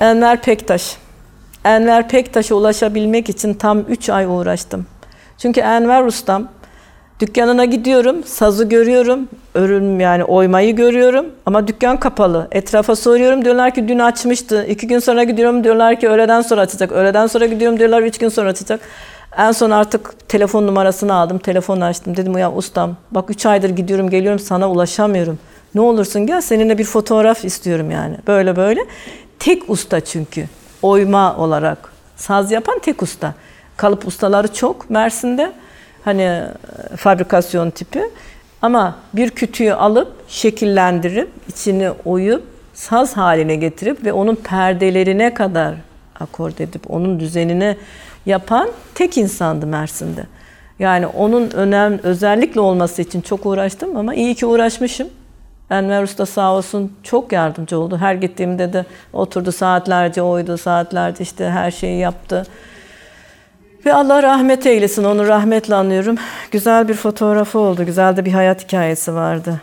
Enver Pektaş. Enver Pektaş'a ulaşabilmek için tam 3 ay uğraştım. Çünkü Enver ustam dükkanına gidiyorum, sazı görüyorum, örüm yani oymayı görüyorum ama dükkan kapalı. Etrafa soruyorum diyorlar ki dün açmıştı. İki gün sonra gidiyorum diyorlar ki öğleden sonra açacak. Öğleden sonra gidiyorum diyorlar üç gün sonra açacak. En son artık telefon numarasını aldım, telefon açtım. Dedim ya ustam bak 3 aydır gidiyorum geliyorum sana ulaşamıyorum. Ne olursun gel seninle bir fotoğraf istiyorum yani. Böyle böyle. Tek usta çünkü oyma olarak. Saz yapan tek usta. Kalıp ustaları çok Mersin'de. Hani e, fabrikasyon tipi. Ama bir kütüğü alıp şekillendirip içini oyup saz haline getirip ve onun perdelerine kadar akord edip onun düzenine yapan tek insandı Mersin'de. Yani onun önem özellikle olması için çok uğraştım ama iyi ki uğraşmışım. Enver Usta sağ olsun çok yardımcı oldu. Her gittiğimde de oturdu saatlerce oydu, saatlerce işte her şeyi yaptı. Ve Allah rahmet eylesin, onu rahmetle anıyorum. Güzel bir fotoğrafı oldu, güzel de bir hayat hikayesi vardı.